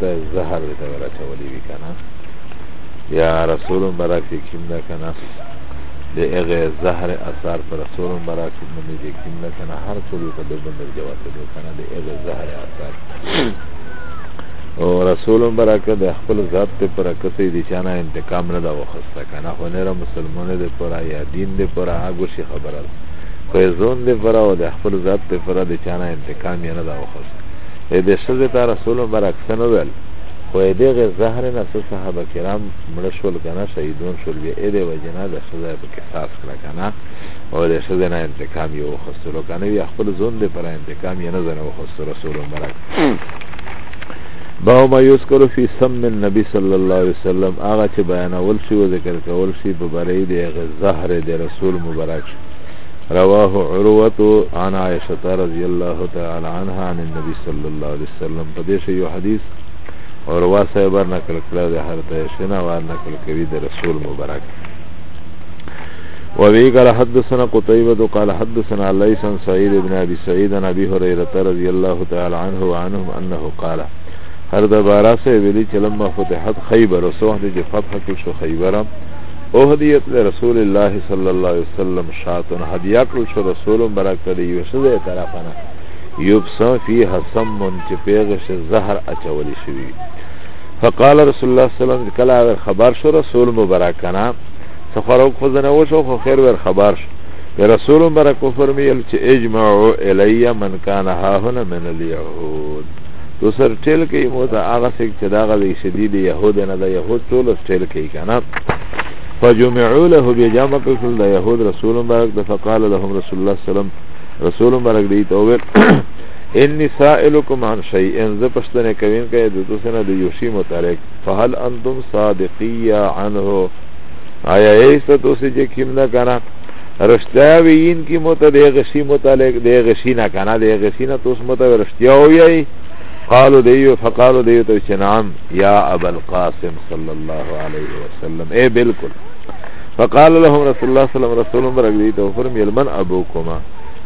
ته زهر دې ته راچولي وي که نه یا رسول مبارک چې کیم ده که نه د هغې زهر اثار په رسول مبارک باندې چې کیم ده که نه هر څه دې ته د بندر جواز دی که نه د هغې زهر اثار او رسول مبارک د خپل ذات ته پر کسې دي چې نه انتقام نه دا وخسته که نه خو نه مسلمانې دې پر یا دین دې پر هغه شي خبره ده خو یې ځون دې پر او د خپل ذات ته پر د چانه انتقام یې نه دا وخسته ای دې ښځې ته رسول برعکس نه ویل خو ای دغه زهر نه څه صحابه کرام مړه شول که نه شهیدون شول بیا ای دې وجې نه د ښځه په قصاص کړه که نه او د ښځې نه انتقام یې وخستلو که نه بیا خپل ځون دې پر انتقام یې نه ځنه وخستو رسول برک باو ما یذکر فی سم النبی صلی الله علیه وسلم هغه چې بیانول شي او ذکر کول شي په بری دی غ زهر دی رسول مبارک رواه عروه عن عائشه رضی الله تعالی عنها عن النبي صلی الله علیه وسلم په دې یو حدیث عروه صاحب نقل کړی د حضرت عائشه نه وار نقل کوي د رسول مبارک وبه قال حدثنا قتيبة قال حدثنا ليس عن سعيد بن أبي سعيد عن أبي هريرة رضي الله تعالى عنه وعنهم أنه قال هر دبارا سے ویلی چلما فتحت خیبر و سوحد جی فتح کل شو خیبرم اهدیت لرسول الله صلی الله علیه وسلم شاتن هدیه کړل شو رسول برک ته یو شزه طرفنه یبسا فیها سم چې پیغه شه زهر اچول شوی فقال رسول الله صلی الله علیه وسلم کله اگر خبر شو رسول مبارک کنا سفر او خزنه وشو خو خیر ور خبر شو یا رسول مبارک فرمیل چې اجمعوا الی من کان ها هنا من الیهود تو سر ټیل کې مو ته هغه څوک چې دا غوي شدید يهود نه دا يهود ټول ټیل کې کنه فجمعوا له بجامع کل د يهود رسول مبارک د فقال لهم رسول الله سلام رسول مبارک دی تو ویل انی سائلکم عن شیء ان ز پښتنه کوین کای د تو سره د یوشی متعلق فهل انتم صادقیا عنه آیا ایست تو سه چې کیم نه کنه رشتیا وین کی مت د غشی متعلق د غشی نه کنه د غشی نه تو سه مت رشتیا وی قالو دیو فقالو دیو تو چې نعم یا ابو القاسم صلی الله علیه وسلم اے بالکل فقال لهم رسول الله صلی الله علیه وسلم برګی ته فرمیل من ابوکما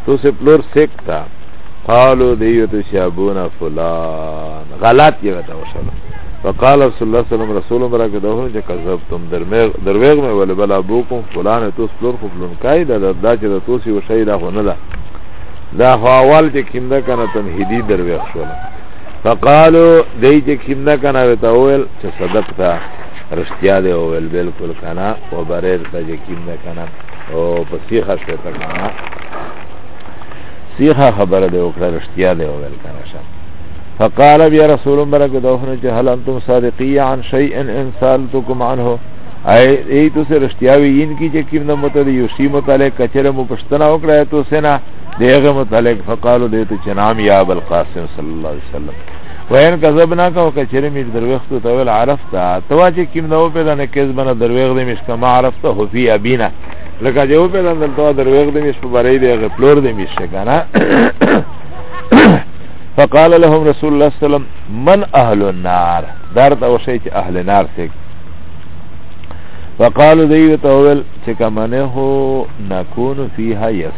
تو سے پلور سکتا قالو دیو تو شابونا فلان غلط یې وته وشله فقال رسول الله صلی الله علیه وسلم برګی ته فرمیل کذبتم دروغ مې ول بل ابوکم فلان تو پلور خو پلون کای دا دا چې د توسی وشي دا خو نه ده دا حوال چې کینده کنه تنهیدی دروغ شوله فقالو دی چې کیم نه کنه وته اول چې صدق تا رښتیا دی اول بالکل کنه او بریر ته چې کیم نه کنه او په سیخه شو ته کنه سیخه خبره دی او کړه رښتیا دی اول کنه شه فقال بیا رسول برک دوخنه چې هل انتم صادقی عن شیء ان سالتکم عنه ای ای تو سه رښتیا وی ان کی چې کیم نه مت دی یو شی متعلق کچره مو پښتنه وکړه تو سه نه دیغه متعلق فقالو دیت چې نام یا ابو القاسم صلی الله علیه وسلم وین کذبنا کا وکچری می دروغت تو ول عرفتا تو چې کیم نو پیدا نه کز بنا دروغ دې مش کما عرفتا هو فی ابینا لکه جو پیدا دل تو دروغ دې مش په بری دې غپلور دې مش کنه فقال لهم رسول الله صلی الله علیه وسلم من اهل النار دار ته وشي چې اهل نار څه فقالو دیو تاول چې کمنه هو نکون فیها یس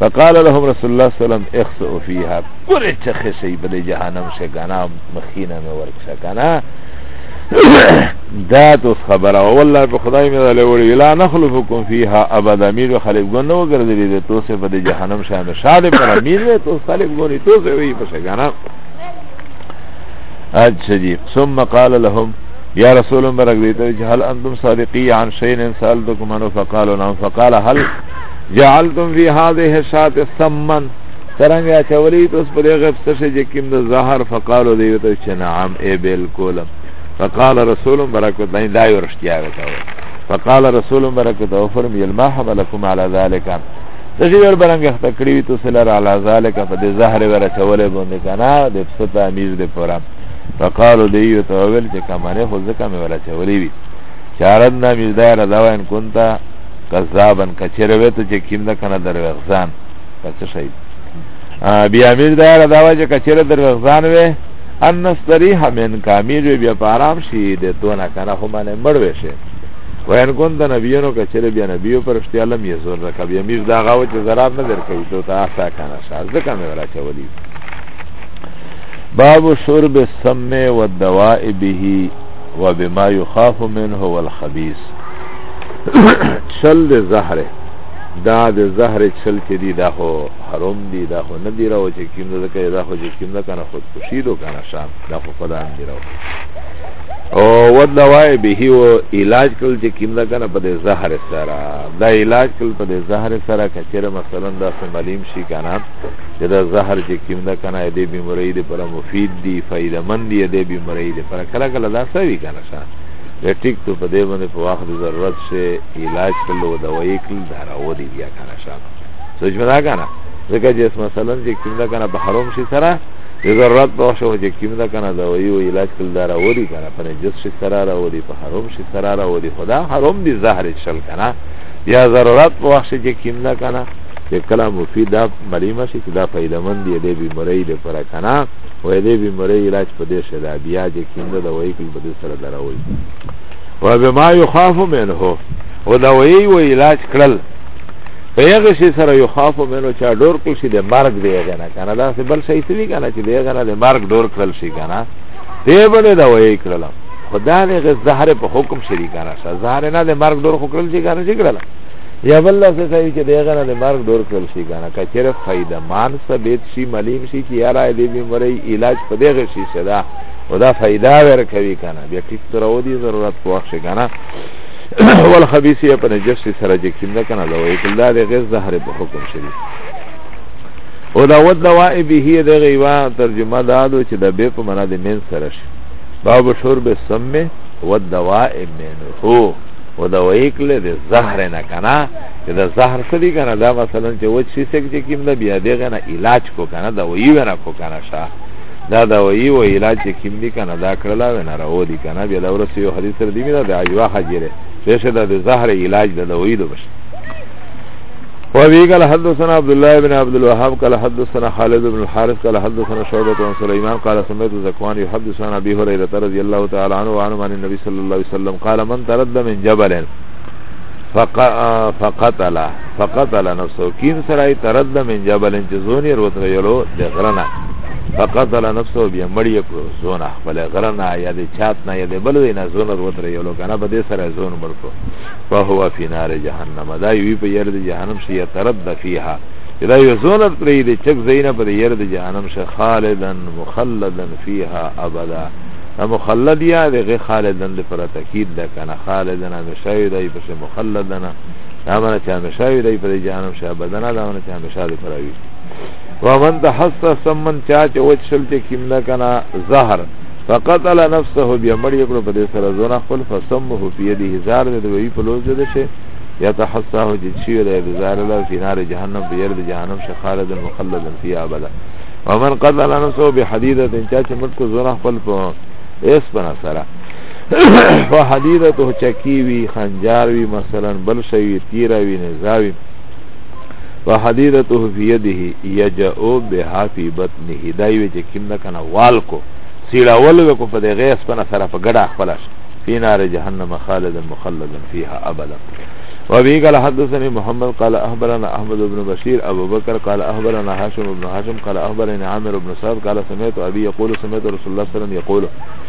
فقال لهم رسول الله صلی الله علیه وسلم اخسئوا فيها پرې چخې شي بل جهنم شه غنا مخینه مې ورکشه غنا دا تو خبره والله په خدای مې له وړي لا نخلفكم فيها ابدا میر خلق ګنو ګرځي دې تو سه په جهنم شه مې شاله پر میر وې تو خلق ګونی تو سه وی په غنا اچھا جی ثم قال لهم یا رسول برک دیتا هل انتم صادقی عن شین سالتکم انو فقالو نام فقال هل جعلتم فی هذه الشات الثمن سرنګ اچولی تاسو په دې غب څه شي کوم د زهر فقالو دی ته چې نعم ای بالکل فقال رسول برکت نه دا ورشتیا وته فقال رسول برکت او فرم یلما حملکم علی ذلک دغه ور برنګ خط کړی وی تاسو لر علی ذلک په دې زهر ور اچولې باندې کنه د پستا میز دې پورا فقالو دی ته ویل چې کمانه خو ځکه مې ور اچولې وی چارد نامیز دایره دا وین کونتا کذابن کچره وې ته چې کیم ده کنه دروغزان پس شي بیا امیر دا را دا چې کچره دروغزان وې ان نستریح من کامیر بیا په آرام شي د دونه کنه خو باندې مړ وې شي وین کون د نبیانو کچره بیا نبیو پر اشتیا لم یې زور رکا بیا امیر دا غاو چې ضراب نه درکوي ته تا آسا کنه شار ځکه مې را چولي باب شرب السم والدواء به وبما يخاف منه والخبيث چل د زهره دا د زهر چل چې دی دا خو حرام دی دا خو نه دی راو چې کیم نه کوي دا خو چې کیم نه کنه خود خوشی دو کنه شام دا خو خدا هم دی راو او ود لوای به او علاج کول چې کیم نه کنه په دې زهر سره دا علاج کول په دې زهر سره کچره مثلا دا سملیم شي کنه چې دا زهر چې کیم نه کنه دې بیماری دې پر مفید دی فائدہ مند دی دې بیماری دې پر کله کله دا سوي کنه شام د ټیک ته په دې باندې په وخت ضرورت شي علاج کولو د وایي کل دراو دی بیا کنه شاته سوچ ودا کنه ځکه چې اس مثلا چې کوم دا کنه په حرام شي سره د ضرورت په وخت چې کوم دا کنه د وایي او علاج کول دراو دی کنه په جس شي سره راو دی په حرام شي سره راو دی خدا حرام دی زهر شل کنه یا ضرورت په وخت چې کوم دا کنه چې کله مفید دا مليمه شي چې دا پیدا مند دی د بیماری لپاره کنه وې د بیماری علاج په دې شدا بیا چې کوم دا وایي په دې سره دراوي و به ما يخاف منه او دا وی و علاج کړل په هغه شي سره يخاف منه چا ډور کړ شي د مرګ دی کنه کنه دا څه بل شي سوي کنه چې دی کنه د مرګ ډور کړل شي کنه دی باندې دا وی کړل خدا نه غ زهره په حکم شری کنه زهره نه د مرګ ډور خو کړل شي کنه چې کړل یا بل څه سوي چې دی کنه د مرګ ډور کړل شي کنه کچره فائدہ مان ثبت شي ملیم شي چې یاره دې به مري علاج په دغه شي صدا او دا فائدہ ورکوي کنه بیا ټیک تر او دی ضرورت په وخت کنه ول خبيثي په نجس سره چې کینده کنه دا وایي کله د غز زهر په حکم شری او دا ود دواء به د غیوا ترجمه دا دو چې د به په معنا د من سره شي باب شرب سم ود دواء منه او دا وایي کله د زهر نه کنه چې د زهر څه دی کنه دا مثلا چې وڅ شي څه کې کینده بیا دغه نه علاج کو کنه دا وایي ورا کو کنه شاه دا دا وی و علاج چې کیم دی کنه دا کړلا و نه راو دی کنه بیا دا ورسې یو حدیث تر دی مینا دا یو حجره چې شه دا د زهر علاج د دوی د بش وابي قال حدثنا عبد الله بن عبد الوهاب قال حدثنا خالد بن الحارث قال حدثنا شعبة عن سليمان قال سمعت زكوان يحدث عن ابي هريرة رضي الله تعالى عنه وعنه عن النبي صلى الله عليه وسلم قال من ترد من جبل فقتله فقتل نفسه کیم سرائی ترد من جبل انچه زونی روت غیلو ده غرنا فقتل نفسه بیا مړی کړو زون خپل غرنا یا د چات نه یا د بل وینا زون ور تر یو لوګنا په دې سره زون مرکو فهو فی نار جهنم دا یوی په یره د جهنم شي ترد فیها دا یو زون تر دې چک زینه په یره د جهنم شه خالدن مخلدن فیها ابدا مخلد یا د غ خالدن لپاره تاکید ده کنه خالدن همیشه دی په مخلدن دا معنی چې همیشه وي دی په دې جهنم شي ابدا نه دا معنی چې همیشه دی پر وي ومن تحسس سمن چا چې وچل چې کیم نه کنه زهر فقتل نفسه بیا مړ یې کړو په دې سره زونه خپل فسمه په یده هزار دې وی په لوز دې شي يتحساه جدشي ولا يبزار له في نار جهنم بيرد جهنم شخالد مخلد فيها أبدا ومن قتل نفسه بحديدة چاچه ملک زونه خپل په اس بنا سره و حدیدته چکی وی خنجار وی مثلا بل شوی تیرا وی نزاوی و حدیدته فی یده یجعو بها فی بطنه دای وی چې کیم نه کنه وال کو سیړاول وکړو په دې غیس په سره په ګډه خپلش فی نار جهنم خالدا مخلدا فیها ابدا وابي قال حدثني محمد قال اخبرنا احمد بن بشير ابو بكر قال اخبرنا هاشم بن هاشم قال اخبرني عامر بن سعد قال سمعت ابي يقول سمعت رسول الله صلى الله عليه وسلم يقول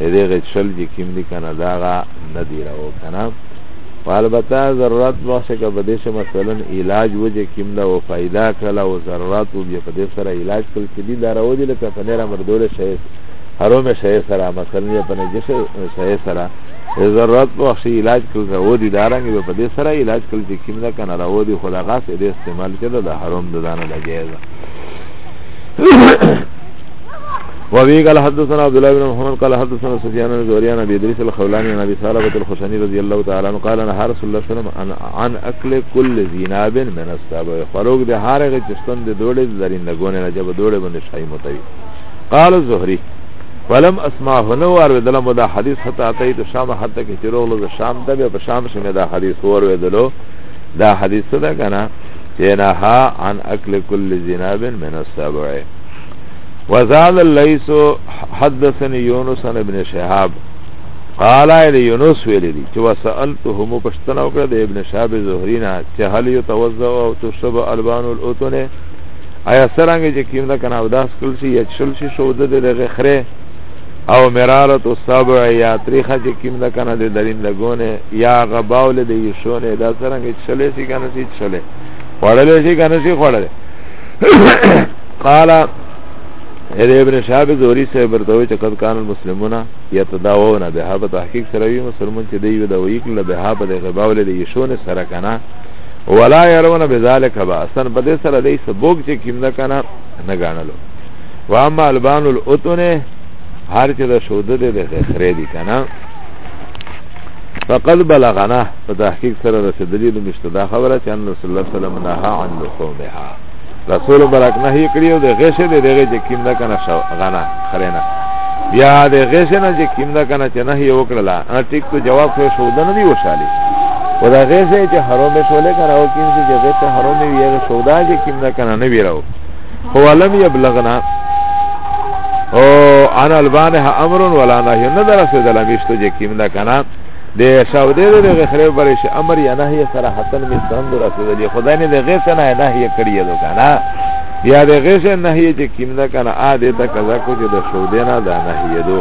دغه چل چې کیم دي کنه دا غا نه دی راو کنه البته ضرورت واسه که بده شه مثلا علاج وجه کیم دا او فائدہ کړه او ضرورت او بیا په دې سره علاج کول چې دي دا راو دي لکه په نره مردول شي هرو مې شي سره مثلا په نه جشه شي سره ضرورت واسه علاج کول راو دي دا رنګ په دې سره علاج کول چې کیم دا کنه راو دي خدا غاس دې استعمال کړه دا حرام ده نه لګیږي وابي قال حدثنا عبد الله بن محمد قال حدثنا سفيان بن زهري عن ابي ادريس الخولاني عن ابي ثعلبة الخشني رضي الله تعالى عنه قال نهى رسول الله صلى الله عليه وسلم عن, عن اكل كل ذي ناب من السبع فروغ ده هر هغه چستن د دوړې زرین لګونه نه جب دوړې باندې شای متوي قال الزهري فلم اسمعه نو ور ودل مو دا حدیث حتی اتی تو شام حتی کې چیرغلو د شام ته به شام شمه دا حدیث ور ودلو دا حدیث ده کنه چې نه عن اكل كل ذي ناب من السبع وزاد الليث حدثني يونس عن ابن شهاب قال الى يونس ویلی دی چې وسالته مو پښتنه وکړه د ابن شهاب زهری نه چې هل يتوزع او تشرب البان الاوتن ایا سرانګه چې کیم دا کنه اوداس کول شي یا چل شي شو د دغه خره او مرارت السبع یا تریخه چې کیم دا کنه د درین لګونه یا غباول د یشونه دا سرانګه چلې شي کنه شي چلې وړلې شي کنه شي وړلې قال هدي ابن شهاب زوري سره برتوي چې قد کان المسلمون يتداوون بها په تحقیق سره وي مسلمان چې دی ودا وی کله بها په دغه باول دی یشونه سره کنه ولا يرون بذلك باسن په دې سره دی سبوک چې کیمدا کنه نه غاڼلو واما البان الاذن هر چې د شوده دی د خره دی کنه فقد بلغنا په تحقیق سره رسیدلی د مشتدا خبره چې ان رسول الله صلی الله علیه وسلم نه عن لحومها رسول برک نهي کړی او د غشه د دغه چې کیم ده کنه شو غنا خرینه بیا د غشه نه چې کیم ده کنه چې نهي وکړلا ا ټیک ته جواب خو شو ده نه دی وشالي و دا غشه چې حرام شولې کنه او کیم چې غشه حرام وي هغه شو ده چې کیم ده کنه نه ویراو هو لم یبلغنا او انا البانه امر ولا نهي نه درسه دلمیشته چې کیم ده کنه د شاودې د غخره برې شه امر یا نهی سره حسن می سند رسول دی خدای نه د غیث نه نهی کړی دی کنه یا د غیث نهی چې کیمنه کنه ا دې ته قضا کو چې د شاودې نه دا نهی دو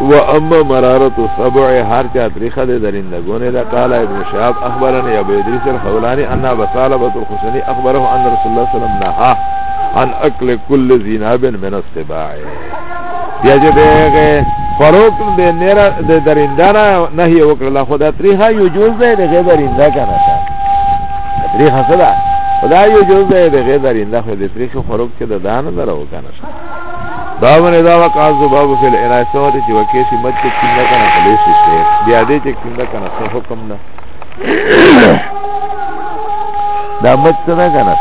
و اما مرارت سبع هر چا تاریخه د درندګونه دا قال ابن شهاب اخبرني ابو ادریس الخولاني ان بصالبه الخشني اخبره ان رسول الله صلی الله علیه وسلم نهى عن اكل كل ذي ناب من السباع بیا چې دغه فروق د نرا د درینده نه نه یو کړل خو دا تریخه یو جوز دی د غیر درینده کنه تا تریخه څه ده خدا یو جوز دی د غیر درینده خو د تریخه فروق چې د دان نه راو کنه دا باندې دا وقاز باب فی الاناسه ته چې وکې شي مت کې څنګه کنه کولې شي بیا دې چې څنګه کنه څه حکم نه دا مت څنګه کنه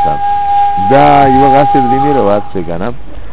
دا یو غاسل دی میرا واسه کنه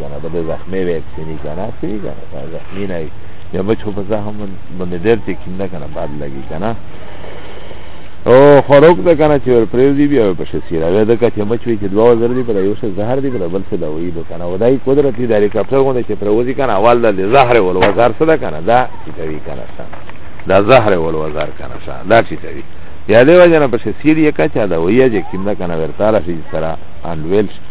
کنه به د زخمی ویکسینی کنه پی کنه دا زخمی نه یا بچو په زخم باندې ډیر چې کینده کنه باد لګي کنه او خروق ده کنه چې ور پریوزی بیا په شسیره وې ده کچې مچوي چې دوا زر دی پر یو څه زهر دی پر بل څه دا وې ده کنه ودای قدرت دی داري کپټر غونډه چې پروزی کنه اول ده زهر ول وزار څه ده کنه دا چې کوي کنه دا زهر ول وزار کنه دا چې کوي یا دی وجه نه په شسیری کچا دا وې چې کینده کنه ورتاله شي سره انویل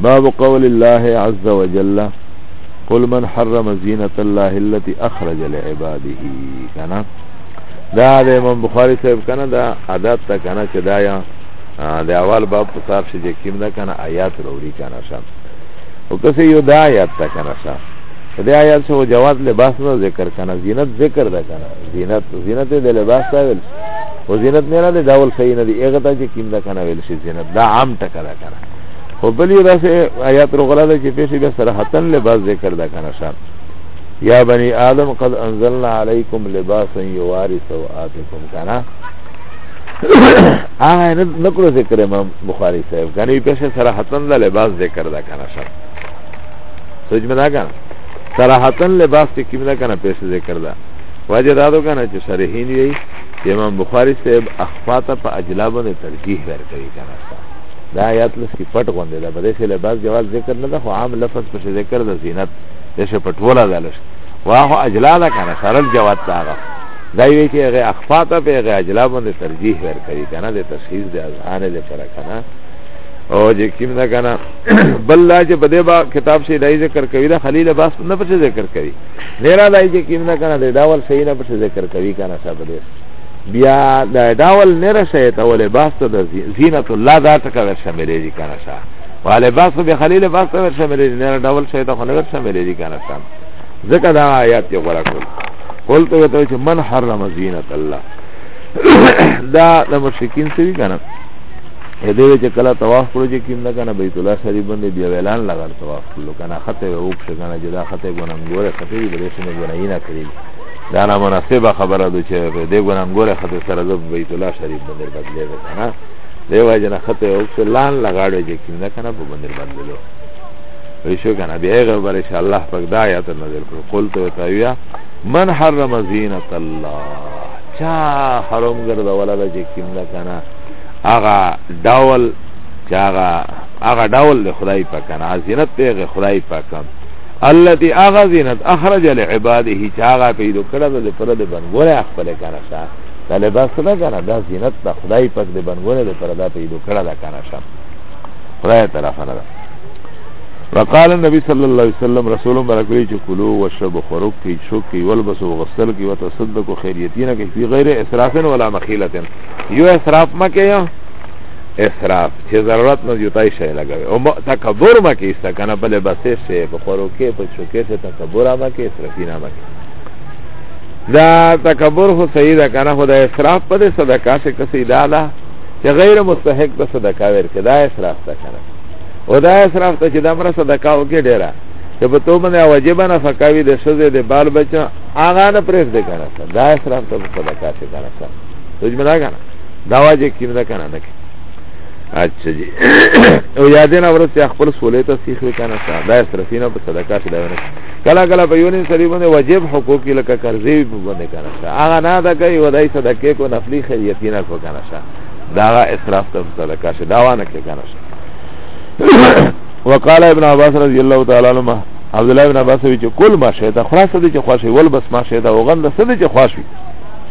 باب قول الله عز وجل قل من حرم زینت الله التي اخرج لعباده کنا دا د امام بخاری صاحب کنا دا عادت تا کنا چې دا یا د اول باب په صاحب شې کیم دا کنا آیات وروړي کنا شام او کسه یو دا آیات تا کنا شام دا آیات سو جواز لباس نه ذکر کنا زینت ذکر دا کنا زینت زینت د لباس ته ویل او زینت نه ده ډول صحیح نه دی هغه ته چې کیم ده کنه ویل شي زینت دا عام ټکه ده کنه خو بل یو داسې آیات روغله ده چې پېښې بیا صراحتن لباس ذکر ده کنه شان یا بنی آدم قد انزلنا علیکم لباسا یواری سوآتکم کنه هغه نه کړو ذکر امام بخاری صاحب کنه پېښې صراحتن ده لباس ذکر ده کنه شان سوچ مې دا کنه صراحتن لباس چې کوم ده کنه پیسې ذکر ده وجه دا ده کنه چې صریحین یې امام بخاری صاحب اخفاته په اجلابو نه ترجیح ورکوي کنه دا آیات لس کې پټ غونډه ده بده سه لباس جواز ذکر نه ده خو عام لفظ په ذکر ده زینت دشه پټولا ده لش واه اجلا ده کنه سرل جواد تا هغه دا وی چې هغه اخفاته په هغه اجلا باندې ترجیح ورکوي کنه د تشخیص د اذهان لپاره کنه او چې کیم نه کنه بل لا چې په دې با کتاب شي دای ذکر کوي دا خلیل باس نه پڅ ذکر کوي ډیر دای چې کیم نه کنه دا ول صحیح نه پڅ ذکر کوي کنه صاحب دې بیا دا داول نه رسې ته ولې باس ته د زینت الله دا ټکا ورشملې دي کنه صاحب والے باس به خلیل باس ته ورشملې دي نه داول شي ته خو نه ورشملې دي کنه صاحب ځکه دا آیات یې غوړه کړ قلت وته چې من حرم زینت الله دا د مشرکین سوي کنه دې چې کله طواف کړو چې کیم نه کنه بیت الله شریف باندې بیا اعلان لګړ طواف کړو کنه خطه یو وښه کنه جدا خطه ګونم ګوره خطه دې بلې شنه ګونه نه کړی دا نه مناسبه خبره ده چې دې ګونم ګوره خطه سره د بیت الله شریف باندې بدلې ده کنه دې وجه نه خطه یو څه لان لګړ چې کیم نه کنه په باندې بدللو ریشو کنه بیا غبر ان شاء الله پاک دا آیات نظر کړو قلت وتاویا من حرم زینت الله چا حرم ګرځوله چې کیم نه کنه هغه ډول چې هغه هغه ډول د خدای پاک نه زینت دی خدای پاک التي هغه زینت اخرج لعباده چې هغه پیدا کړل د پر د بنګوره خپل کنه شا د لباس نه کنه دا زینت د خدای پاک د بنګوره د پر دا پیدا کړل کنه شا خدای طرف نه وقال النبي صلى الله عليه وسلم رسول مبارک وی چې کلو وشرب خروق کی شو کی ولبسو غسل کی وتصدقوا خیریتینا کی غیر اسراف ولا مخیلتن یو اسراف مکه یو اسراف چې ضرورت نه جوتای شي لګوي او تکبر مکه ایسته کنه بل بسې شي په خورو کې په چوکې ته تکبر مکه اسرافی نه مکه دا تکبر خو صحیح ده کنه خو دا اسراف په دې صدقه څخه کسي داله چې غیر مستحق به صدقه ورکړي دا اسراف ده کنه او دا اسراف ته چې دا مر صدقه وکړي ډیره چې په تو باندې واجب نه فکاوي د شزه د بال بچا هغه نه پرېږ دې کنه دا اسراف ته صدقه څخه کنه سوچ میں دا کنا دا واجه کیم دا کنا نکی اچھا جی او یادین اورس یا خپل سولی تا سیخ وکانا سا دا اصرفینا پا صدقا فی داوینا کلا کلا پا یونین سری بنده واجب حقوقی لکا کرزیوی پا بنده کانا سا آغا نا دا کئی و دای صدقه کو نفلی خیریتینا کو کانا سا دا آغا اصراف تا صدقا شا داوانا که کانا سا وقال ابن عباس رضی اللہ تعالی عنہ عبدالله ابن عباس وی چې کل ما شیطا خلاص دې چې خوښي ول بس ما شیطا وغند سدې چې خوښي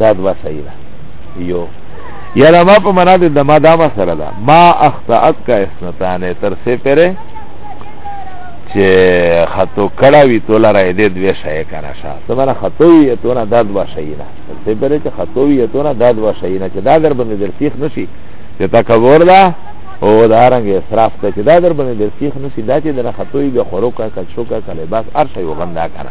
دا دوا صحیح ده یو یاره ما په معنا د ما دا مسله ده ما اخطأت کا اسنتانه تر سه پره چې خطو کړه وی تو لره دې دوه شای کنه شا سمره خطو وی تو نه داد وا شای نه ته پرې چې خطو وی تو نه داد وا شای نه چې دا در باندې در سیخ نشي چې تا کور دا او دا رنګ اسراف ته چې دا در باندې در سیخ نشي دا چې در خطو وی به خورو کا کچو کا کله بس ارشه یو غندا کنه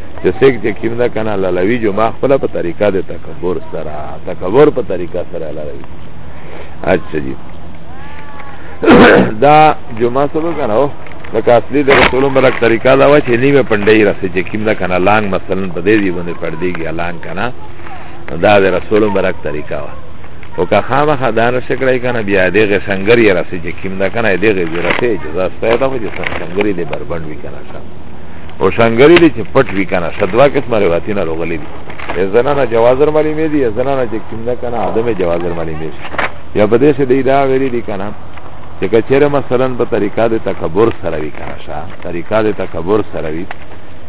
چې سیک چې کیم ده کنه لالوی جو ما خپل په طریقه د تکبر سره تکبر په طریقه سره لالوی اچھا جی دا جمعه سره کنه او لکه اصلي د رسول مبارک طریقه دا و چې نیمه پندای راسي چې کیم ده کنه لانګ مثلا په دې دی باندې پړ دیږي لانګ کنه دا د رسول مبارک طریقه و او که خامخا دا نه شکړی کنه بیا دغه سنگری راسي چې کیم ده کنه دغه زیرته اجازه سته دا چې سنگری دې بربند وی کنه او شنګری دی چې پټ وی کنه شدوا قسمه رواتینه لغلی دی زنانه جوازر مالی می دی زنانه چې کوم نه کنه عدم جوازر مالی می یا په دې سه دی دا ویلی دی کنه چې کچره مثلا په طریقه د تکبر سره وی کنه شا طریقه د تکبر سره وی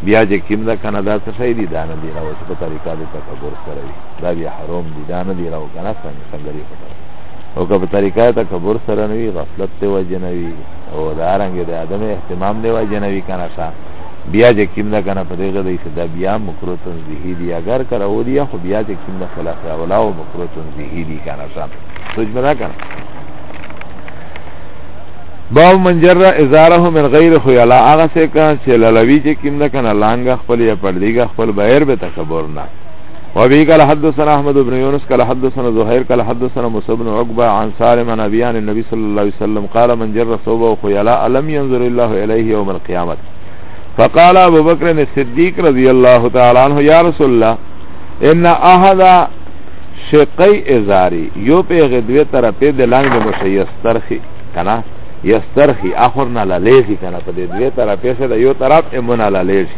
بیا چې کوم نه کنه دا څه شی دی دا نه دی راو چې په طریقه د تکبر سره وی دا بیا حرام دی دا نه دی راو کنه څنګه څنګه او که په طریقه تکبر سره نه وي غفلت ته وجه نه وي او دا رنګ د ادم اهتمام دی وای جنوي کنه شا بیا چې کیم دا کنه په دغه دی چې دا بیا مکرو تنزیهی دی اگر کرا و دی خو بیا چې کیم دا خلاف اولا او مکرو تنزیهی دی کنه شا سوچ مې راکنه باو منجر ازاره من غیر خیالا هغه څه کان چې لالوی چې کیم دا کنه لانګه خپل یا پردیګه خپل بهر به تکبر نه وبه قال حدثنا احمد بن يونس قال حدثنا زهير قال حدثنا موسى بن عقبه عن سالم عن ابي عن النبي صلى الله عليه وسلم قال من جر ثوبه خيلاء لم ينظر الله اليه يوم القيامه فقال ابو بكر الصديق رضي الله تعالى عنه يا رسول الله ان احد شقي ازاري يو پیغ دوی طرفه د لنګ د مشيسترخي کنا يسترخي اخر نه لاليږي کنا په دې دوی طرفه سره یو طرف امونه لاليږي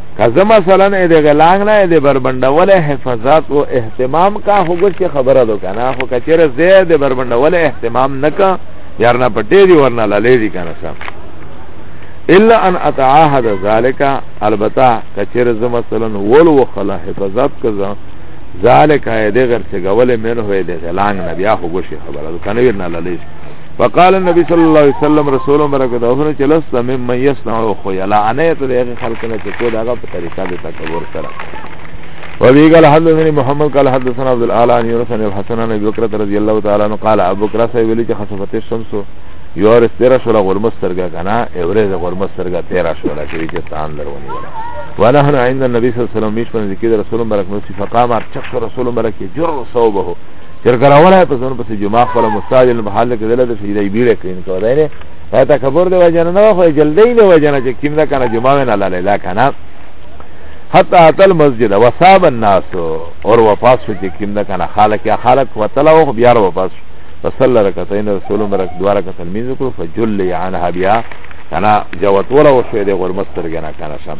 که زه مثلا ای د غلانګ نه ای د بربندول حفاظت او اهتمام کا خو ګوش کې خبره دو کنه خو کچره زه د بربندول اهتمام نکا یار نه پټې دی ورنه لاله دی کنه سم الا ان اتعاهد ذالک البته کچره زه مثلا ول و خلا حفاظت کزا ذالک ای د غر څه غول منه ای د غلانګ نه بیا خو ګوش خبره دو کنه ورنه لاله وقال النبي صلى الله عليه وسلم رسول برکت ده اوسنه چې لست مم من يصنع خو يلا انا ته دغه خلق نه چې کو داغه په طریقه د تکبر سره وبي قال حدثني محمد قال حدثنا عبد الاعلى عن يونس عن الحسن عن ابي بكر رضي الله تعالى عنه قال ابو بكر سي ولي چې خسفت الشمس یور استرا شو غرمس سرګه کنه اورې د غرمس سرګه 13 شو لا چې چې تان درونی ولا وانا هنا عند النبي صلى الله عليه وسلم مش من ذکر رسول برکت فقام ارتق رسول برکت جر صوبه تر کراوله په ځون پسې جمعه خپل مستاج په حال کې دلته شي دی بیره کین کو دی نه دا تکبر دی وجنه نه خو جلدی نه وجنه چې کیم دا کنه جمعه نه لاله لا کنه حتی اتل مسجد وصاب الناس اور واپس شو چې کیم دا کنه خالق یا خالق وتلا او بیا واپس فصلى ركعتين رسول مرك دواره کتل مين ذکر فجل عنها بیا کنه جوت ولا وشوی دی غرمت تر کنه کنه شم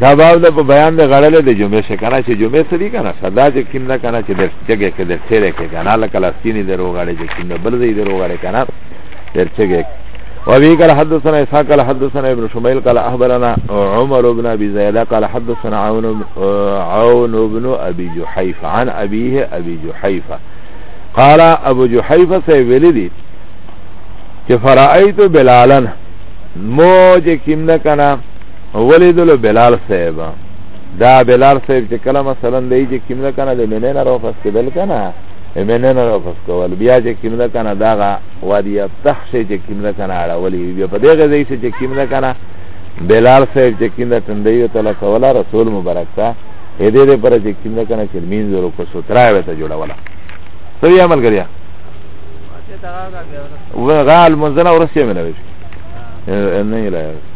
دا باب ده په بیان د غړلې د جمعې څخه کنه چې جمعې څه دي کنه صدا چې کیم نه کنه چې د چګې کې د سره کې کنه لکه لاستینی د روغړې چې کیم بل دی د روغړې کنه د چګې وابي قال حدثنا اسحاق قال حدثنا ابن شميل قال اخبرنا عمر بن ابي زيد قال حدثنا عون عون بن ابي جحيفه عن ابيه ابي جحيفه قال ابو جحيفه سي ولدي چې فرأيت بلالا مو چې کیم نه کنه ولیدلو بلال صاحب دا بلال صاحب چې کله مثلا دی چې کیم ده کنه د منې نه راو پس کېدل کنه منې نه راو پس کول بیا چې کیم ده کنه دغه وادي تخ شي چې کیم ده کنه اړولې بیا په دغه ځای چې کیم ده کنه بلال صاحب چې کیم ده تندې ته لکولا رسول مبارک ته اې دې دې پر چې کیم ده کنه چې مين زرو کو سترا وته جوړولا سوي عمل کړیا غال منځنه ورسې مې نه وې نه لا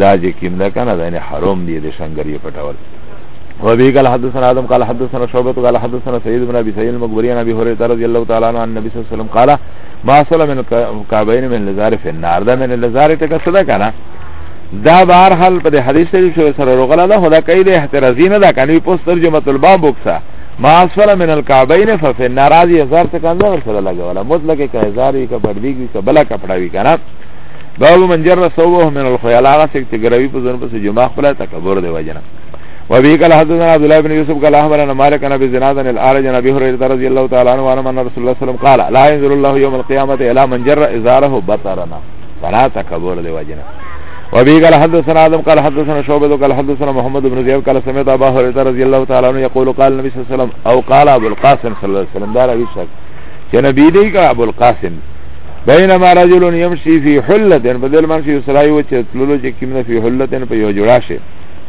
دا چې کیم ده کنه دا نه حرام دی د شنګری پټول وبه قال حدثنا ادم قال حدثنا شعبة قال حدثنا سيد بن ابي سعيد المقبري عن ابي هريره رضي الله تعالى عنه عن النبي صلى الله عليه وسلم قال ما صل من الكعبين من لزار في النار ده من لزار ټک صدا کنه دا بهر حال په حدیث کې شو سره رغلا ده خدا کوي د احترازین ده کني په ترجمه الباب وکړه ما اسفل من الكعبين ففي النار هذه هزار څخه اندر سره لګولا مطلق کې هزار یې کپړ دیږي کبلا کپړاوي کنه باب من جر صوبه من الخيال هغه څوک چې ګروي په ځون پسې جمعه خپل تکبر دی وجنه وبه قال حدثنا عبد الله بن يوسف قال اخبرنا مالك عن ابي زناد عن الاعرج عن ابي هريره رضي الله تعالى عنه وعن ان رسول الله صلى الله عليه وسلم قال لا ينزل الله يوم القيامه الى من جر ازاره بطرنا فلا تكبر دی وجنه وبه قال حدثنا ادم قال حدثنا شعبه قال حدثنا محمد بن زياد قال سمعت ابا هريره رضي الله تعالى عنه يقول قال النبي صلى الله عليه وسلم او قال ابو القاسم صلى الله عليه وسلم دار ابي شك چې نبی دی کا ابو القاسم بینما رجل یمشي فی حلتن بدل من فی سرای و چې تللو چې کیمنه فی حلتن په یو جوړا شي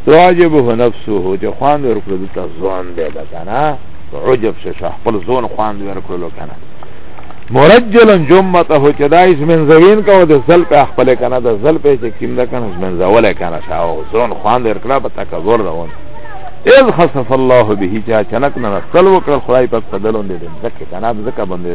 تعجبه نفسه چې خوان ورکړو د ځوان دی دا کنه عجب شي خپل ځوان خوان ورکړو کنه مرجلا جمته چې دا اس منزوین کو د زل په خپل کنه د زل په چې کیم دا کنه منزول کنه شاو زون خوان در کړه په تکبر روان اذ خسف الله به چا چنک نه سلو کړ خدای په بدلون دې ځکه کنه ځکه باندې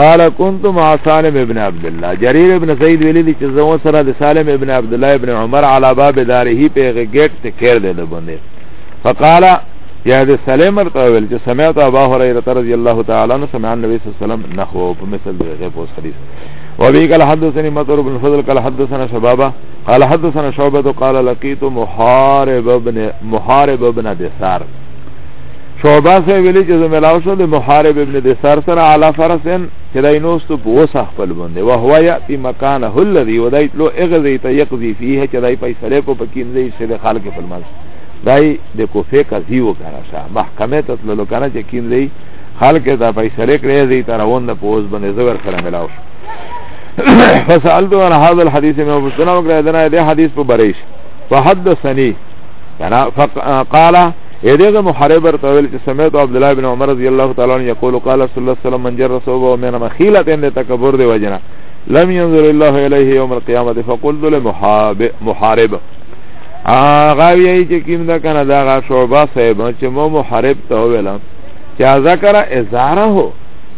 قال كنت مع سالم ابن عبد الله جرير ابن سعيد ویلی دی چې زو سره د سالم ابن عبد الله ابن عمر على باب داره په گیټ ته کېر دی باندې فقال یا د سلیم ورته ویل چې سمعت ابا هريره رضی الله تعالی عنہ سمع النبي صلی الله علیه وسلم نحو په مثل دغه په حدیث وبي قال حدثني مطر بن فضل قال حدثنا شبابا قال حدثنا شعبة قال لقيت محارب ابن محارب ابن دثار شعبه سه ویلی چې زملاو شو د محارب ابن دسار سره علا فرسن چې دای نوستو په وسه خپل باندې او هو یاتی مکان الذی ودای لو اغذی ته یقضی فیه چې دای پیسې په پکین دی چې د خلک په منځ دای د کوفه قضی وکړه شه محکمه ته تللو کنه چې کین دی خلک ته پیسې کړی دی تر وند په اوس باندې زور سره ملاو شو فسالت عن هذا الحديث من ابو سلمة وقال هذا الحديث ببريش فحدثني فقال اېدې د محاربر ته ویل چې سمعت عبد الله بن عمر رضی الله تعالی عنہ یقول قال رسول الله صلی الله علیه وسلم من جر صوبه من مخیله ان تکبر دی وجنا لم ينظر الله الیه یوم القیامه فقلت لمحاب محارب هغه وی چې کیم دا کنه دا غا شوبه صاحب چې مو محارب ته ویل چې ذکر ازاره هو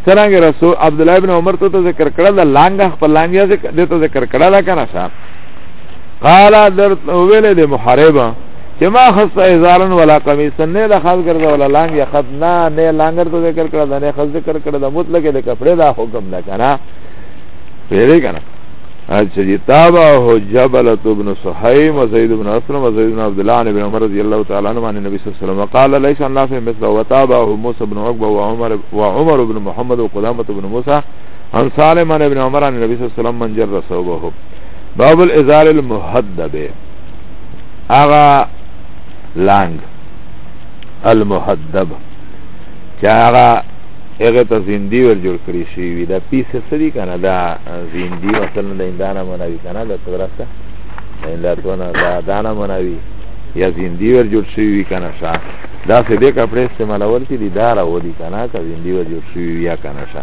څنګه رسول عبد الله بن عمر ته ذکر کړل لانګه خپل لانګه ذکر دته ذکر کړل کنه صاحب قال درت ویل د محاربه چې ما خص ازارن ولا قمیص نه له خاص ګرځه ولا لانګ یا خط نه نه لانګر ته ذکر کړه دا نه خص ذکر کړه دا مطلق د کپڑے دا حکم ده کنه پیری کنه اچھا جی تابع هو جبل ابن صحيم وزيد بن اسلم وزيد بن عبد الله بن عمر رضي الله تعالى عنه عن النبي صلى الله عليه وسلم وقال ليس الناس مثله وتابعه موسى بن عقبه وعمر وعمر بن محمد وقدامه بن موسى عن سالم بن عمر عن النبي صلى الله عليه وسلم من جر صوبه باب الازار المهدب هغه لانګ المحدب چې هغه هغه ته زندي ور جوړ کړی شي وي دا پیس سری کنه دا زندي مثلا د اندانه منوي کنه د تورسته انداتونه دا دانه منوي یا زندي ور جوړ شي وي کنه شا دا څه دې کپڑے استعمالول چې دي دارا ودی کنه که زندي ور جوړ شي وي یا کنه شا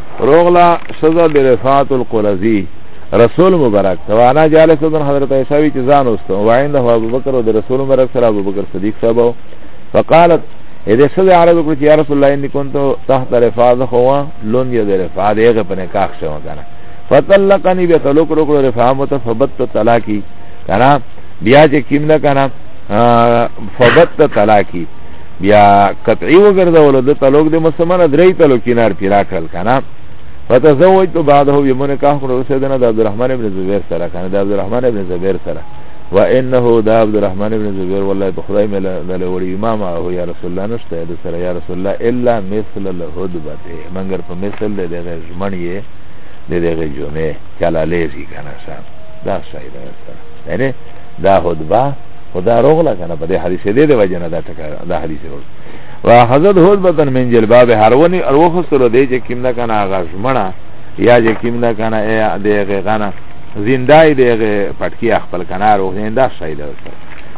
روغلا شزا برفات القرزی رسول مبارک وانا جالس دن حضرت عائشہ وی چې ځان اوسته وعند هو ابو بکر او رسول مبارک سره ابو بکر صدیق صاحب فقالت اذا شد عرض وکړ چې یا رسول الله ان كنت تحت رفاض خوا لون یو د رفاض هغه په نکاح شو کنه فطلقني به طلق وکړ رفاض متثبت طلاقي کنه بیا چې کیم نه کنه فبت طلاقي بیا قطعی وګرځولو د تعلق د مسلمان درې تعلق کینار پیرا کړل کنه فتزوجت بعده یمو نکاح کړو سیدنا د عبدالرحمن ابن زبیر سره کنه د عبدالرحمن ابن زبیر سره و انه د عبدالرحمن ابن زبیر والله په خدای مې له وړي امام او یا رسول الله نشته د سره یا رسول الله الا مثل الهدبه منګر په مثل د دغه ژمنې د دغه جمعې کلاله زی کنه صاحب دا صحیح ده یعنی دا هدبه خو دا روغله که نه په دې حدیث دې د وجه نه دا ټکه دا حدیث روغ واخذت حلبتن من جلباب هرونی اروخستلو دی چې کیم نه کنه هغه ژمنه یا چې کیم نه کنه د هغې غنه زنده یې د هغې پټکي خپل کنه روغ دی دا شی ده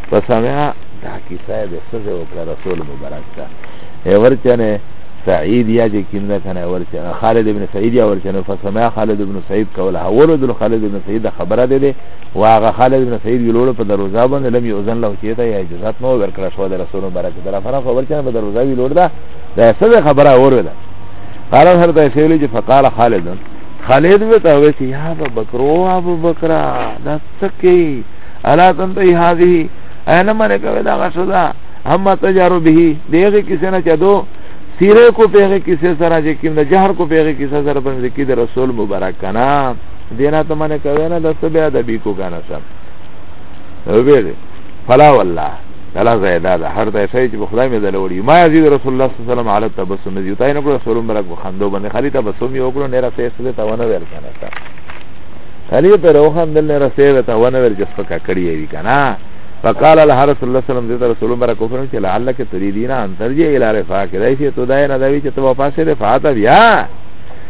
په سمیا دا کیسه یې د ښځې وکړه رسول مبارک ته یې ورچنې سعید یا چې کیم نه کنه ورچنه خالد ابن سعید یا ورچنه فسمیا خالد ابن سعید کوله ورد خالد ابن سعید خبره دی و هغه خالد بن سعید ویلوړ په دروزه باندې لم یوزن له چې ته یا اجازه نو ورکړه شو د رسول مبارک سره فرق خبر چې په دروزه ویلوړ دا دا څه خبره اوره ده قال هر ته شیلی چې فقال خالد خالد وی ته وی چې یا ابو بکر او ابو بکر دا سکی الا تنت هذه انا مره کوي دا غشدا هم تجارو به دیغه کسی نه چدو سیره کو پیغه کسی سره چې کوم د جهر کو پیغه کسی سره باندې کې د رسول مبارک کنا دینا ته منه کوي نه د څه بیا د بیکو کنه سم او به دې فلا والله لا زیاده ده هر ځای شي چې خدای مې دل وړي ما یزيد رسول الله صلی الله علیه وسلم علی تبسم یې تای نه کړو رسول الله برک خندو باندې خالی تبسم یې وکړو نه را فیصله تا ونه ور کنه تا خالی ته روخان دل نه را فیصله تا ونه ور جس پکا کړی وی کنه فقال له رسول الله صلی الله علیه وسلم دې رسول الله برک فرمایي چې لعلک تريدینا ان ترجع الى رفاق دای شي تو دای نه دوي چې تو واپس رفاعت بیا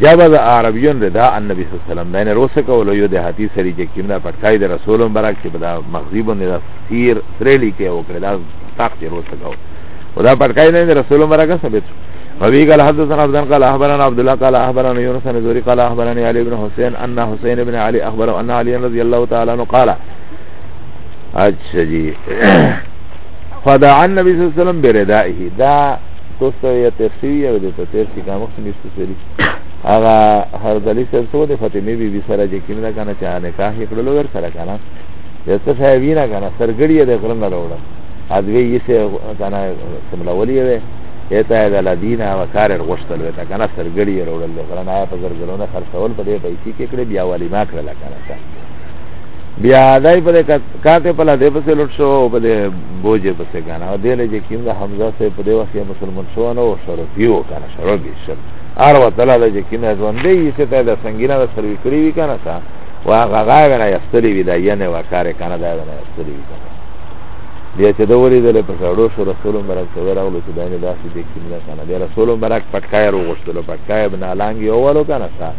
جبا د عربیون ردا النبی صلی الله علیه وسلم دین روسه کولو یو د حتی سری چې کیمنا پټکای د رسول مبارک چې بدا مغزی باندې د سیر سره لیکه او کړه دا تخت روسه کو ودا پټکای نه د رسول مبارک ثابت وفي قال حدثنا عبدان قال اخبرنا عبد الله قال اخبرنا يونس بن زوري قال اخبرني علي بن حسين ان حسين بن علي اخبره ان علي رضي الله تعالى عنه قال اچھا جی فدعا النبي صلى الله عليه وسلم بردائه دا توسو یا تفسیر یا د تفسیر څخه مخکې کړي هغه هرځلي سره څو د فاطمه بي بي سره چې کینه کنه چې نکاح یې کړلو ور سره کنه د څه شای وینا کنه سرګړی د غرن راوړه ادوی یې سه کنه سملولې وې ایتا د لدینا وکار غشتل وې تا کنه سرګړی یې راوړل د غرن آیا په زرګرونه خرڅول په دې پیسې کې کړې بیا والی ما کړل کنه بیا دای په کاته په لدې په لټ شو په دې بوجه په څنګه نه دې لږه کینده حمزه سه په دې وخت مسلمان شو نو شرفیو کنه ربي شل ار وتلا د جکینه ژوندې یې چې ته د سنگینه د سروي کړی وی کنه تا واغه غاغه نه یستلی وی دا ینه وکړ کنه دا نه یستلی وی کنه بیا چې دا ولې د په سړو شو رسول مبارک ته راغلو چې دا نه داسې دې کینه کنه بیا رسول مبارک پټکای رو غوښتلو پټکای بنا لانګ یو ولو کنه تا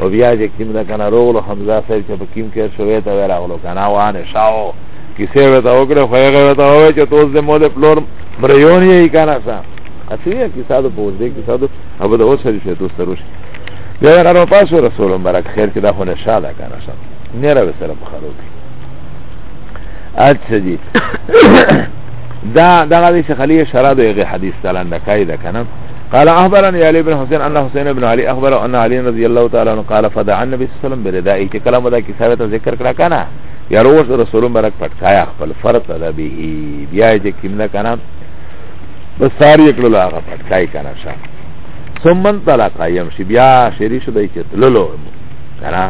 او بیا چې کینه کنه روغلو حمزه صاحب چې په کیم کې شوې ته راغلو کنه وانه شاو کیسه وته وکړه خو هغه وته وای چې توس د مود پلور مریون یې کنه اصلي کیسه د پوز دی کیسه د ابو د اوسه شي دوست روش بیا یې غره پاسو رسول مبارک خیر کې دا خو نه شاده کنه شم نه را سره په خرو کې اچھا جی دا دا غوي چې خلیه شراب یې حدیث تعالی نه کایده کنه قال اخبرني علي بن حسين ان حسين بن علي اخبره ان علي رضي الله تعالى عنه قال فدعا النبي صلى الله عليه وسلم بردائه چې کلام دا کی ثابت ذکر کړه کنه یا روز رسول مبارک پټکایا خپل فرض ادا به بیا چې کیمنه کنه بس سار یې کړل هغه پټکای کنه شا ثم انطلق يمشي بیا شری شو دای چې تللو کنه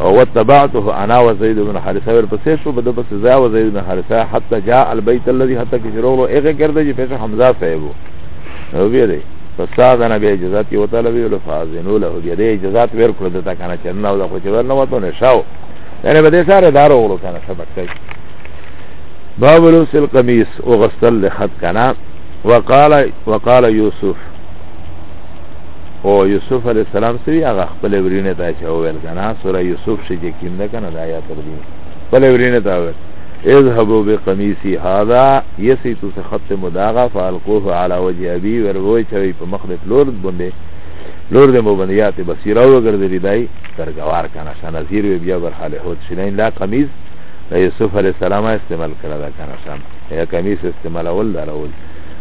او وتبعته انا وزيد بن حارثه ور پسې شو بده پس زا وزيد بن حارثه حتى جاء البيت الذي حتى کې شروع هغه کړده چې پیسې حمزه صاحب وو بیا دی فساد نه به اجازه تی وته لوي له فازنو له بیا دی اجازه ور کړ دته کنه چې نه ولا خو چې ور نه وته نه شاو یعنی به دې سره دارو ورو کنه سبق کوي باب لبس القمیس او غسل د خط کنا وقال وقال یوسف او یوسف علی السلام سوی هغه خپل ورینه ته چې ویل کنا سوره یوسف شې چې کیم ده کنا د آیات ور دي خپل ورینه ته ویل اذهبوا بقميصي هذا يسيت خط مداغه فالقوه على وجه ابي وروي چوي په مخ د لور باندې لور د مبنيات بصيره وګرځي دای ترګوار کنه شنه زیر بیا بر حال هوت شنه لا قميص د یوسف علیه السلام استعمال کړه دا کنه شان یا کمیس استعمال اول دا راول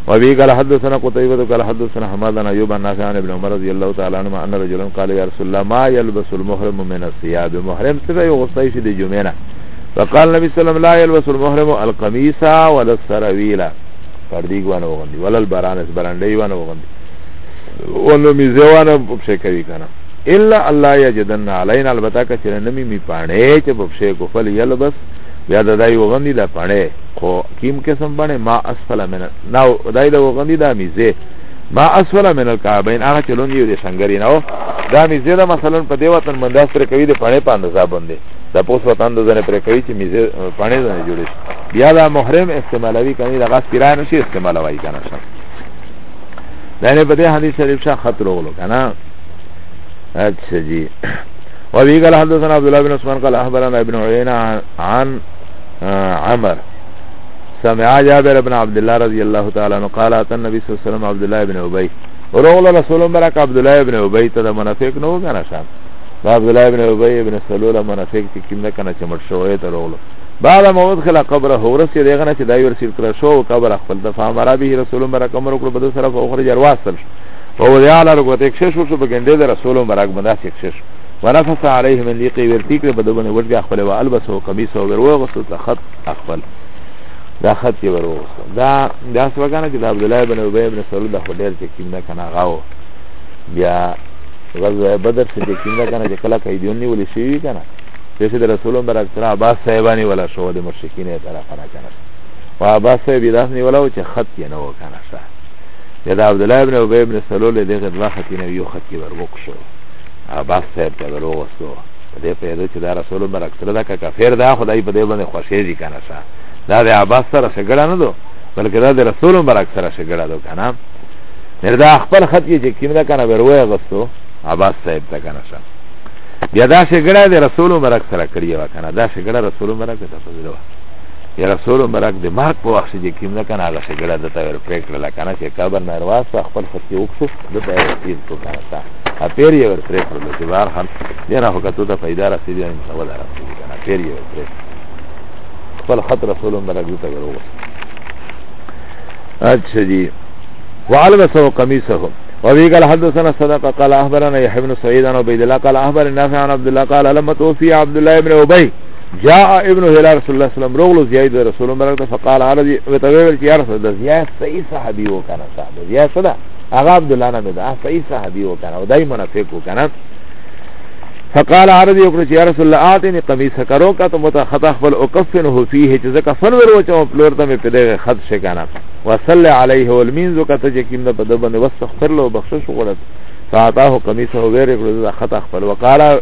وبه قال حدثنا قتيبة قال حدثنا حماد بن ايوب نافع عن ابن عمر رضي الله تعالى عنهما ان رجلا قال يا رسول الله ما يلبس المحرم من الثياب المحرم سبا يغطي شي دي جمعنا فقال النبي صلى الله عليه وسلم لا يلبس المحرم القميص ولا السراويل فرديق وانا وغندي ولا البرانس برانډي وانا وغندي ولو ميزه وانا بشي کوي کنه الا الله یجدن علینا البته که چېرې نمی می پاڼې چې په پښې کو فل یلبس بیا د دای وغندي دا پاڼې خو کیم قسم باندې ما اسفل من نا دای د وغندي دا میزه ما اسفل من الکعبین هغه چې لوندې یو دي سنگري نه دا میزه دا مثلا په دی وطن باندې اس پر کوي د پاڼې په اندازه باندې دا پوس وطن د ځنه پر کوي چې میزه پاڼې ځنه جوړې بیا دا محرم استعمالوي کني دا غاس پیران شي استعمالوي کنه شي دا نه په دې حدیث شریف شاه خطر وګلو کنه اچھا جی وابي قال حدثنا عبد الله بن عثمان قال اخبرنا ابن عيينة عن عمر سمع جابر بن عبد الله رضي الله تعالى عنه قال اتى النبي صلى الله عليه وسلم عبد الله بن ابي ورغل رسول برك عبد الله بن ابي ته منافق نو غنا شان عبد الله بن ابي بن سلول منافق چې کینه کنه چې مړ شوی ته رغلو بعد ما ودخل قبره ورسې دغه نه چې دای ورسې کړ شو قبر خپل د فامرا به رسول برک عمر کړ بده سره فوخر جرواس سره ووضع على ركبته اکشش وشو په ګنډې د رسول مبارک باندې چې اکشش ونفس عليه من ليقي ورتي کړ په دغه ورګه خپل و البسو قميص او ورو غسل ته خط خپل دا خط یې ورو غسل دا دا څه وګانه چې د عبد الله بن ابي بن سلول د خډیر چې کیندا کنه غاو بیا غزوه بدر څخه چې کیندا کنه چې کله کې دیونی ولې شي کنه چې د رسول مبارک سره عباس صاحبانی ولا شو د مشرکین طرف نه کنه و عباس صاحب داس نیولاو چې خط یې نه وکنه بیا د عبدالله ابن ابی ابن سلول د دغه دوه خطي نه یو خطي ور وک شو عباس صاحب ته ور وغوستو په دې پوهېدو چې دا رسول برک سره دا که کافر ده خدای په دې باندې خوښېږي که نه شه دا د عباس سره شګړه نه ده بلکې دا د رسول برک سره شګړه ده که نه نر دا خپل خط یې چې کیم ده که نه ور وغوستو عباس صاحب ته که نه شه بیا دا شګړه د رسول برک سره کړې وه که نه دا شګړه رسول برک ته فضل وه یا رسول مبارک د مرګ په وخت چې کیم نه کنه هغه شګړه د تاور پرې کړل کنه چې قبر نه رواز په خپل خسي وکښ د تاور تیر کو کنه تا ا پیر یې ور پرې کړل چې بهر هم ډیر هغه کته ته پیدا رسیدي ان شاء الله رسیدي کنه پیر یې ور پرې خپل خط رسول مبارک د تاور وو اچھا جی وعلبس قمیصه وفي قال حدثنا صدق قال اخبرنا يحيى بن سعيد عن عبيد الله قال اخبرنا نافع عن عبد الله قال لما توفي عبد الله بن ابي جاء ابن هلال رسول الله صلی الله علیه وسلم رغلو زیای د رسول الله برکت فقال عرضی وتویل چې یا رسول د زیای صحیح صحابي و کنه صاحب زیای صدا هغه عبد الله نه ده صحیح صحابي و کنه او دای منافق و کنه فقال عرضی وکړه چې یا رسول الله اعطني قمیصه کرو کا ته متخطا خپل او کفنه فيه چې زکه فن ور وچو پلور ته په دغه خط شي کنه وصلی علیه والمین زکه ته چې کیم نه په دبن وسخ پر لو بخشش وکړه فاعطاه قمیصه ویره کړو زکه خط خپل وقاله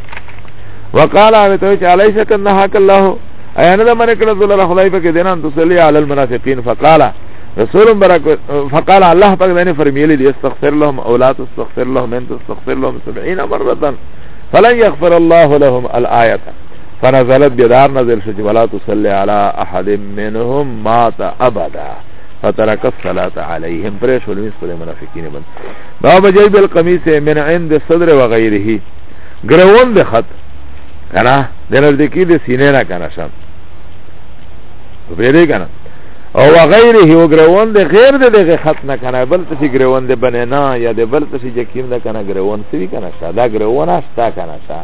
وقال هغه ته چې علی شک نه حق الله ایا نه من کړه ذل الله خدای پاک دینان تصلی علی المنافقین فقال رسول برک فقال الله پاک دینه فرمیلی دی استغفر لهم او لا تستغفر لهم ان تستغفر لهم 70 مره فلن يغفر الله لهم الايه فنزلت بدار نزل شج ولا تصلي على احد منهم مات ابدا فترك الصلاة عليهم فريش والمسكو للمنافقين من باب جيب القميص من عند الصدر وغيره گرون ده خط کنا ده نزدکی ده سینه نا کنا شم پیده کنا او غیره او گرون ده غیر ده ده خط نا کنا بل تسی گرون ده بنینا یا ده بل تسی جکیم ده کنا گرون سوی کنا شا ده گرون اشتا کنا شا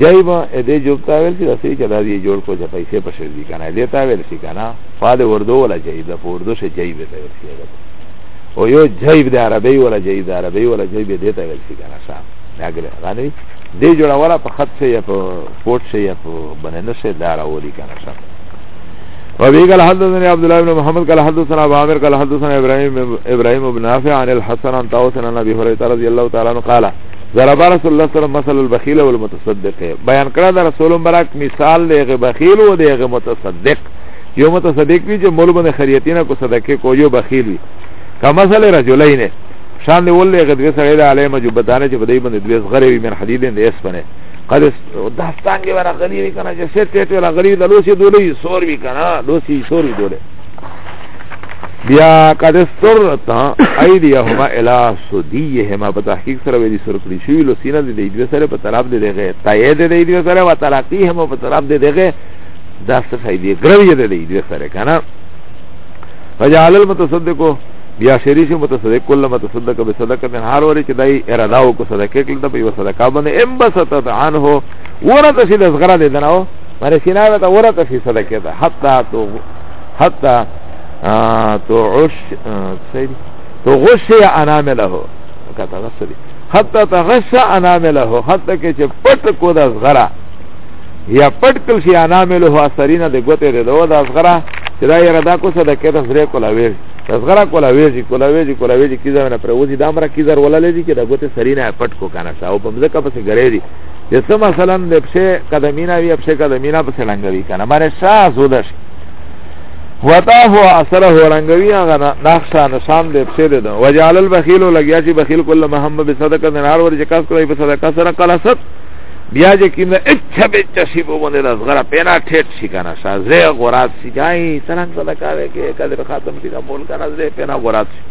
جای با ده جوب تاویل سی رسی چه ده ده جوڑ کو جا پیسه پشر دی کنا ده تاویل سی کنا فاد وردو ولا جای ده فوردو شه جای به تاویل سی او یو جیب د عربی ولا جیب د عربی ولا جیب د ته ویل شي کنه داګل غالي دې جوړوله په خط شي په پورت شي په بننه شي دا راولي کنه شپ وبه قال حدثنا عبد الله بن محمد قال حدثنا ابو عامر قال حدثنا ابراهيم ابراهيم بن نافع عن الحسن عن طاووس عن ابي هريره رضي الله تعالى عنه قال ضرب رسول الله صلى الله عليه وسلم مثل البخيل والمتصدق بيان کړه دا رسول مبارک مثال دی بخیل او دی متصدق یو متصدق وی چې مول باندې خریتینه کو صدقه کو یو بخیل وی کما مثل رجلین شان دی ولې هغه دوی سړی له علیه مجبتانه چې په دې باندې دوی زغرې وي من حدید دې اس باندې قد دا ستانګې ورا غلی وي کنه چې سټ ټټ ولا غلی د لوسی دولې سور وي کنه لوسی سور وي دولې بیا قد استرت ایدیهما الی سدیهما په تحقیق سره ویلي سر کړی شو لوسینه دې دوی سره په طرف دې دغه تایید دې دوی سره و تلقیهما په طرف دې دغه دا څه فائدې ګروي دې دوی سره کنه فجعل المتصدق بیا شری شو متصدق کل متصدق به صدقه من هر وری چې دای اراده او کو صدقه کړل ته یو صدقه باندې ام بسطت عنه ورته شي د زغره دې دناو مره سینه ته ورته شي صدقه ده حتا تو حتا تو عش سید تو غشی انامله کته غسلی حتا تغشا انامله حتا کې چې پټ کو د زغره یا پټ کل شي انا ملو هو اثرینه د ګوتې د دوه د اصغره چې دا یې ردا کوسه د کېته سره کولا ویل اصغره کولا ویل چې کولا ویل چې کولا ویل چې کیزه نه پر وځي دا مر کیزر ولا لې چې د ګوتې سرینه پټ کو کنه شاو په مزه کا پسې ګرې دي جسه مثلا د پښه قدمینا وی پښه قدمینا پسې لنګوي کنه مره شاه زودش وتا هو اثر هو رنگوی هغه نقشا نشان دې پښه دې دا وجعل البخيل لګیا چې بخیل کله محمد بصدقه دینار ور چې کاس کوي په صدقه سره قلصت بیا جه کینده اچھا بیچا سی بو بنده دا زغرا پینا ٹھیٹ سی کانا شا زی غورات سی کائی سرنگ صدا کاوے که قدر خاتم سی کا بول کانا زی پینا غورات سی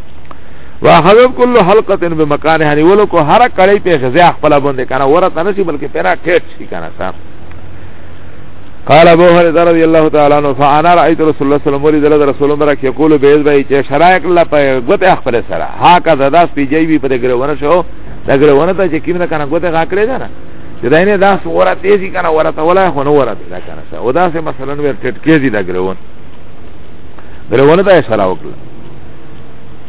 واخذب کل حلقت بمکان یعنی ولو کو هر کړی په غزا خپل باندې کنه ورته نسی بلکې پیرا ټیټ شي کنه صاحب قال ابو هريره رضي الله تعالى عنه فانا رايت رسول الله صلى الله عليه وسلم ولي ذل رسول الله برك يقول بيز بي چه شرائق الله په غته خپل سره هاکه زدا سپیجی وی په ګرونه شو دا ګره ونه ته چې کیم نه کنه ګوته غا کړې ده نه چې دا نه داس ورا تیزی کنه ورا ته ولا خو نه ورا ده کنه سه او دا سه مثلا ور ټټ کې دي دا ګره ونه ګره ونه ته سره وکړه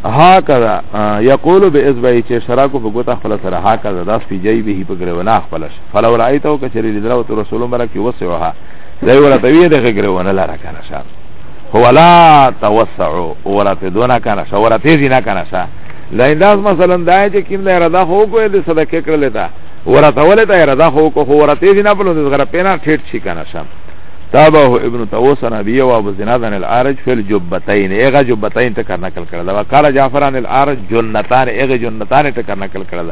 ها کذا یقول باذبه چې سره کو بغوت خپل سره ها کذا داس فی جی به په ګره ونه خپل ش فلو رایته کچری لدرو تو رسول مبارک وسوها دا ورا ته وی ده ګره ونه لاره کنه سه ولا توسعوا ولا تدونا کنه سه ورا تیزی نه کنه سه دا انداز مثلا دا چې کیم دا اراده خو کوی د صدقه کړل تا ورته ولې تا اراده خو کو خو ورته دې نه بلوند غره پینا ټیټ شي کنه شم تابه ابن طوس نبی او ابو زناد عن الارج فی الجبتین ایغه جبتین ته کرنا کل کړل دا قال جعفر عن الارج جنتان ایغه جنتان ته کرنا کل کړل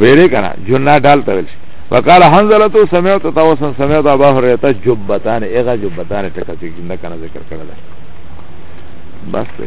ویلې کنه جنہ ډال ته ویل شي وقال حنزله تو سمعت توسن سمعت ابا هريره جبتان اغه جبتان ټکه چې نه کنه ذکر کړل بس دی